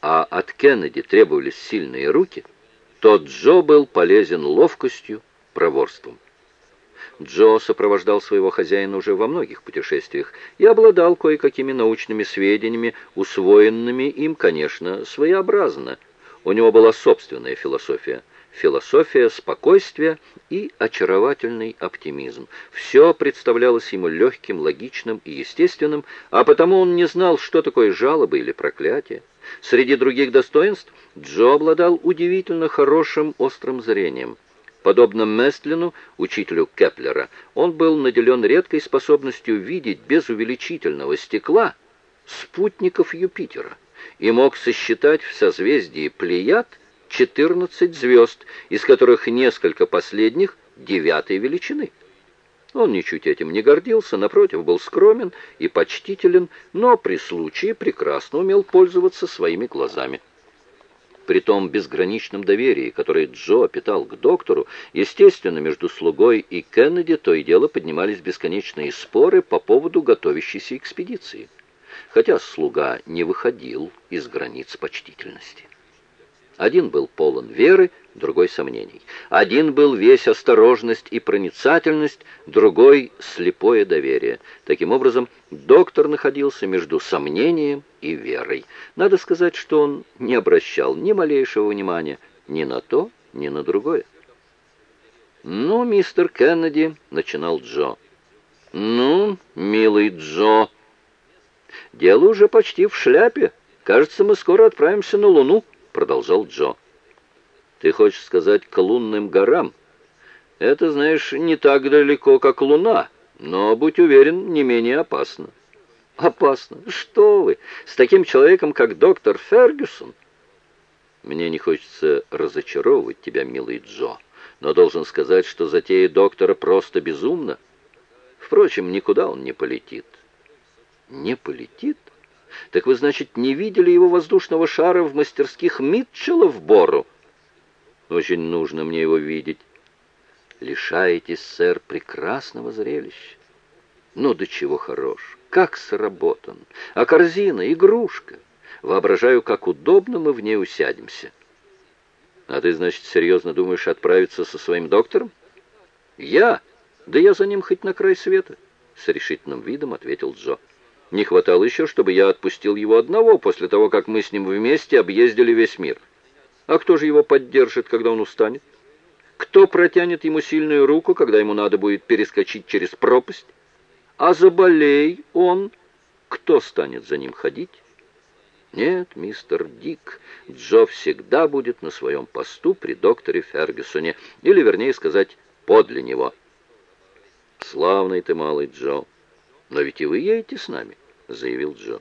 а от Кеннеди требовались сильные руки, то Джо был полезен ловкостью, проворством. Джо сопровождал своего хозяина уже во многих путешествиях и обладал кое-какими научными сведениями, усвоенными им, конечно, своеобразно. У него была собственная философия – философия спокойствия и очаровательный оптимизм. Все представлялось ему легким, логичным и естественным, а потому он не знал, что такое жалобы или проклятие. Среди других достоинств Джо обладал удивительно хорошим острым зрением. Подобно Местлину, учителю Кеплера, он был наделен редкой способностью видеть без увеличительного стекла спутников Юпитера и мог сосчитать в созвездии Плеяд 14 звезд, из которых несколько последних девятой величины. Он ничуть этим не гордился, напротив, был скромен и почтителен, но при случае прекрасно умел пользоваться своими глазами. При том безграничном доверии, которое Джо питал к доктору, естественно, между слугой и Кеннеди то и дело поднимались бесконечные споры по поводу готовящейся экспедиции, хотя слуга не выходил из границ почтительности. Один был полон веры, другой сомнений. Один был весь осторожность и проницательность, другой — слепое доверие. Таким образом, доктор находился между сомнением и верой. Надо сказать, что он не обращал ни малейшего внимания ни на то, ни на другое. «Ну, мистер Кеннеди», — начинал Джо. «Ну, милый Джо, дело уже почти в шляпе. Кажется, мы скоро отправимся на Луну» продолжал Джо. «Ты хочешь сказать к лунным горам? Это, знаешь, не так далеко, как Луна, но, будь уверен, не менее опасно». «Опасно? Что вы? С таким человеком, как доктор Фергюсон?» «Мне не хочется разочаровывать тебя, милый Джо, но должен сказать, что затея доктора просто безумна. Впрочем, никуда он не полетит». «Не полетит?» Так вы, значит, не видели его воздушного шара в мастерских Митчелла в Бору? Очень нужно мне его видеть. Лишаетесь, сэр, прекрасного зрелища. Ну, до чего хорош, как сработан. А корзина — игрушка. Воображаю, как удобно мы в ней усядемся. А ты, значит, серьезно думаешь отправиться со своим доктором? Я? Да я за ним хоть на край света. С решительным видом ответил Джо. Не хватало еще, чтобы я отпустил его одного после того, как мы с ним вместе объездили весь мир. А кто же его поддержит, когда он устанет? Кто протянет ему сильную руку, когда ему надо будет перескочить через пропасть? А заболей он, кто станет за ним ходить? Нет, мистер Дик, Джо всегда будет на своем посту при докторе Фергюсоне, или, вернее сказать, подле него. Славный ты малый Джо. «Но ведь и вы едете с нами», — заявил Джо.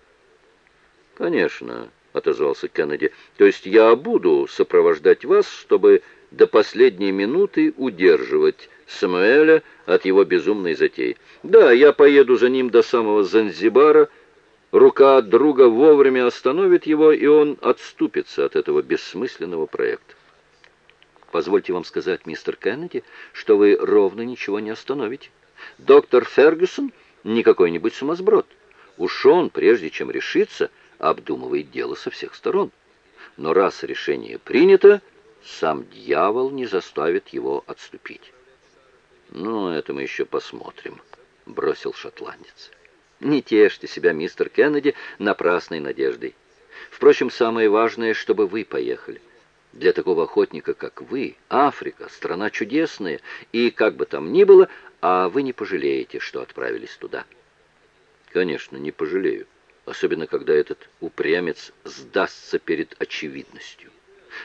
«Конечно», — отозвался Кеннеди. «То есть я буду сопровождать вас, чтобы до последней минуты удерживать Самуэля от его безумной затеи. Да, я поеду за ним до самого Занзибара. Рука друга вовремя остановит его, и он отступится от этого бессмысленного проекта. Позвольте вам сказать, мистер Кеннеди, что вы ровно ничего не остановите. Доктор Фергюсон не какой-нибудь сумасброд. Уж он, прежде чем решиться, обдумывает дело со всех сторон. Но раз решение принято, сам дьявол не заставит его отступить. «Ну, это мы еще посмотрим», — бросил шотландец. «Не тешьте себя, мистер Кеннеди, напрасной надеждой. Впрочем, самое важное, чтобы вы поехали. Для такого охотника, как вы, Африка — страна чудесная, и, как бы там ни было, а вы не пожалеете, что отправились туда. Конечно, не пожалею, особенно когда этот упрямец сдастся перед очевидностью.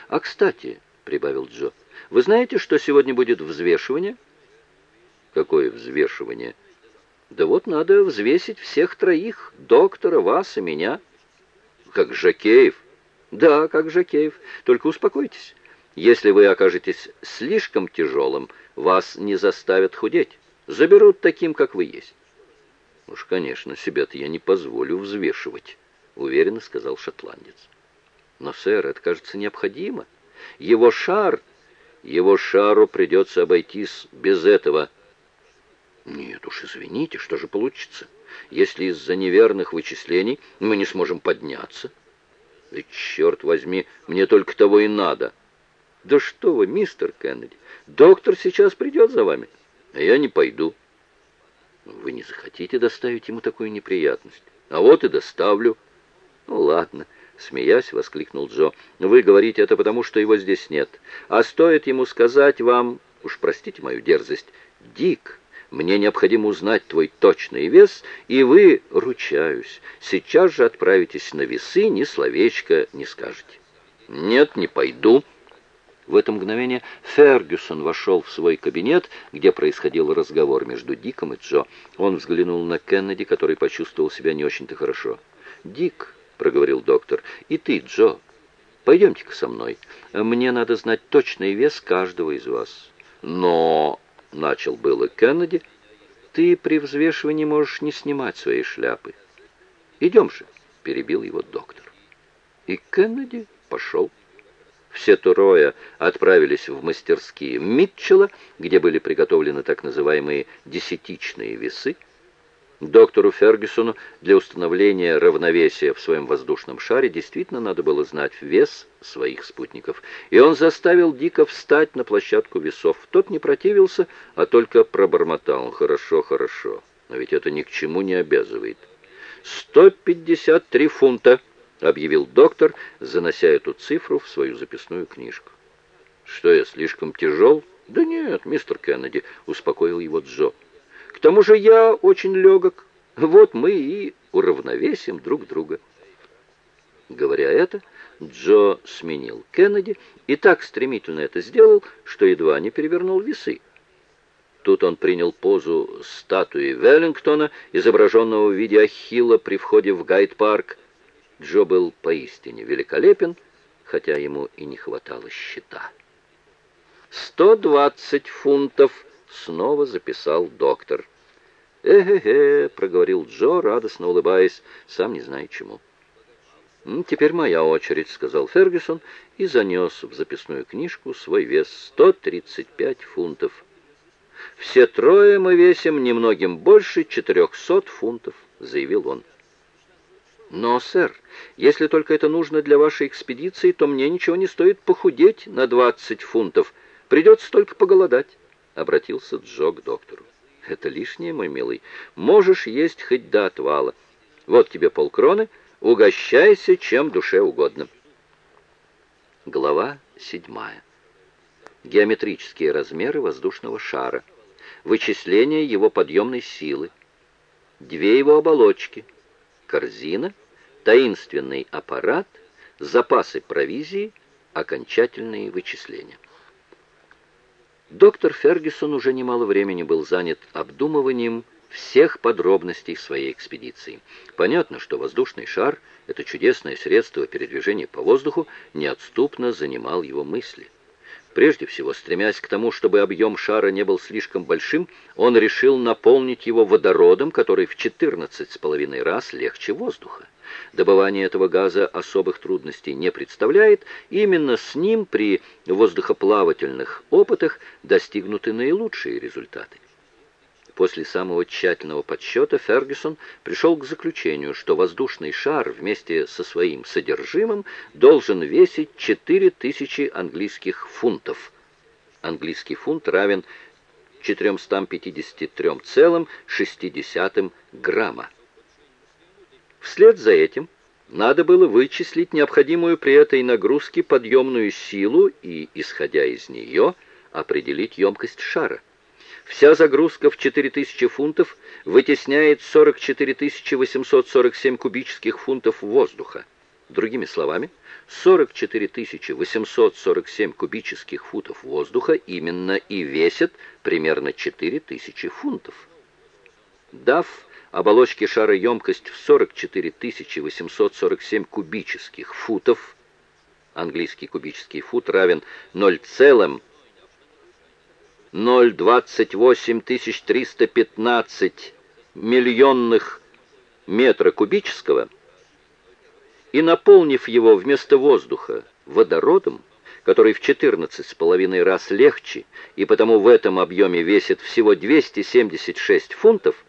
А, кстати, — прибавил Джо, — вы знаете, что сегодня будет взвешивание? Какое взвешивание? Да вот надо взвесить всех троих, доктора, вас и меня. Как Жакеев? Да, как Жакеев. Только успокойтесь. Если вы окажетесь слишком тяжелым, вас не заставят худеть. Заберут таким, как вы есть. Уж, конечно, себя-то я не позволю взвешивать, уверенно сказал шотландец. Но, сэр, это, кажется, необходимо. Его шар, его шару придется обойтись без этого. Нет уж, извините, что же получится, если из-за неверных вычислений мы не сможем подняться? Да черт возьми, мне только того и надо. Да что вы, мистер Кеннеди, доктор сейчас придет за вами, а я не пойду. Вы не захотите доставить ему такую неприятность? А вот и доставлю. Ну ладно, смеясь, воскликнул Джо. Вы говорите это потому, что его здесь нет. А стоит ему сказать вам, уж простите мою дерзость, Дик, мне необходимо узнать твой точный вес, и вы, ручаюсь, сейчас же отправитесь на весы, ни словечко не скажете. Нет, не пойду. В это мгновение Фергюсон вошел в свой кабинет, где происходил разговор между Диком и Джо. Он взглянул на Кеннеди, который почувствовал себя не очень-то хорошо. «Дик», — проговорил доктор, — «и ты, Джо, пойдемте-ка со мной. Мне надо знать точный вес каждого из вас». «Но...» — начал было Кеннеди. «Ты при взвешивании можешь не снимать своей шляпы. Идем же», — перебил его доктор. И Кеннеди пошел. Все трое отправились в мастерские Митчелла, где были приготовлены так называемые «десятичные весы», Доктору Фергюсону для установления равновесия в своем воздушном шаре действительно надо было знать вес своих спутников, и он заставил Дика встать на площадку весов. Тот не противился, а только пробормотал. «Хорошо, хорошо, но ведь это ни к чему не обязывает». «Сто пятьдесят три фунта», — объявил доктор, занося эту цифру в свою записную книжку. «Что я, слишком тяжел?» «Да нет, мистер Кеннеди», — успокоил его Джо. К тому же я очень легок. Вот мы и уравновесим друг друга». Говоря это, Джо сменил Кеннеди и так стремительно это сделал, что едва не перевернул весы. Тут он принял позу статуи Веллингтона, изображенного в виде Ахилла при входе в Гайд-парк. Джо был поистине великолепен, хотя ему и не хватало щита. «Сто двадцать фунтов!» снова записал доктор. «Э-э-э», — проговорил Джо, радостно улыбаясь, сам не зная чему. «Теперь моя очередь», — сказал Фергюсон и занес в записную книжку свой вес — 135 фунтов. «Все трое мы весим немногим больше 400 фунтов», — заявил он. «Но, сэр, если только это нужно для вашей экспедиции, то мне ничего не стоит похудеть на 20 фунтов. Придется только поголодать». — обратился Джо к доктору. «Это лишнее, мой милый. Можешь есть хоть до отвала. Вот тебе полкроны, угощайся чем душе угодно». Глава седьмая. Геометрические размеры воздушного шара. Вычисление его подъемной силы. Две его оболочки. Корзина. Таинственный аппарат. Запасы провизии. Окончательные вычисления. Доктор Фергюсон уже немало времени был занят обдумыванием всех подробностей своей экспедиции. Понятно, что воздушный шар, это чудесное средство передвижения по воздуху, неотступно занимал его мысли. Прежде всего, стремясь к тому, чтобы объем шара не был слишком большим, он решил наполнить его водородом, который в 14,5 раз легче воздуха. Добывание этого газа особых трудностей не представляет, именно с ним при воздухоплавательных опытах достигнуты наилучшие результаты. После самого тщательного подсчета Фергюсон пришел к заключению, что воздушный шар вместе со своим содержимым должен весить 4000 английских фунтов. Английский фунт равен 453,6 грамма. Вслед за этим надо было вычислить необходимую при этой нагрузке подъемную силу и, исходя из нее, определить емкость шара. Вся загрузка в 4000 фунтов вытесняет 44 847 кубических фунтов воздуха. Другими словами, 44 847 кубических футов воздуха именно и весят примерно 4000 фунтов. Дав оболочки шара емкость в 44 847 кубических футов. Английский кубический фут равен 0,028 315 миллионных метра кубического и наполнив его вместо воздуха водородом, который в 14,5 раз легче и потому в этом объеме весит всего 276 фунтов,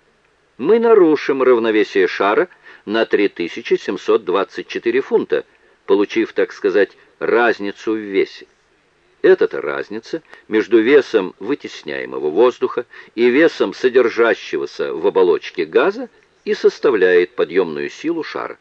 мы нарушим равновесие шара на 3724 фунта, получив, так сказать, разницу в весе. Эта-то разница между весом вытесняемого воздуха и весом содержащегося в оболочке газа и составляет подъемную силу шара.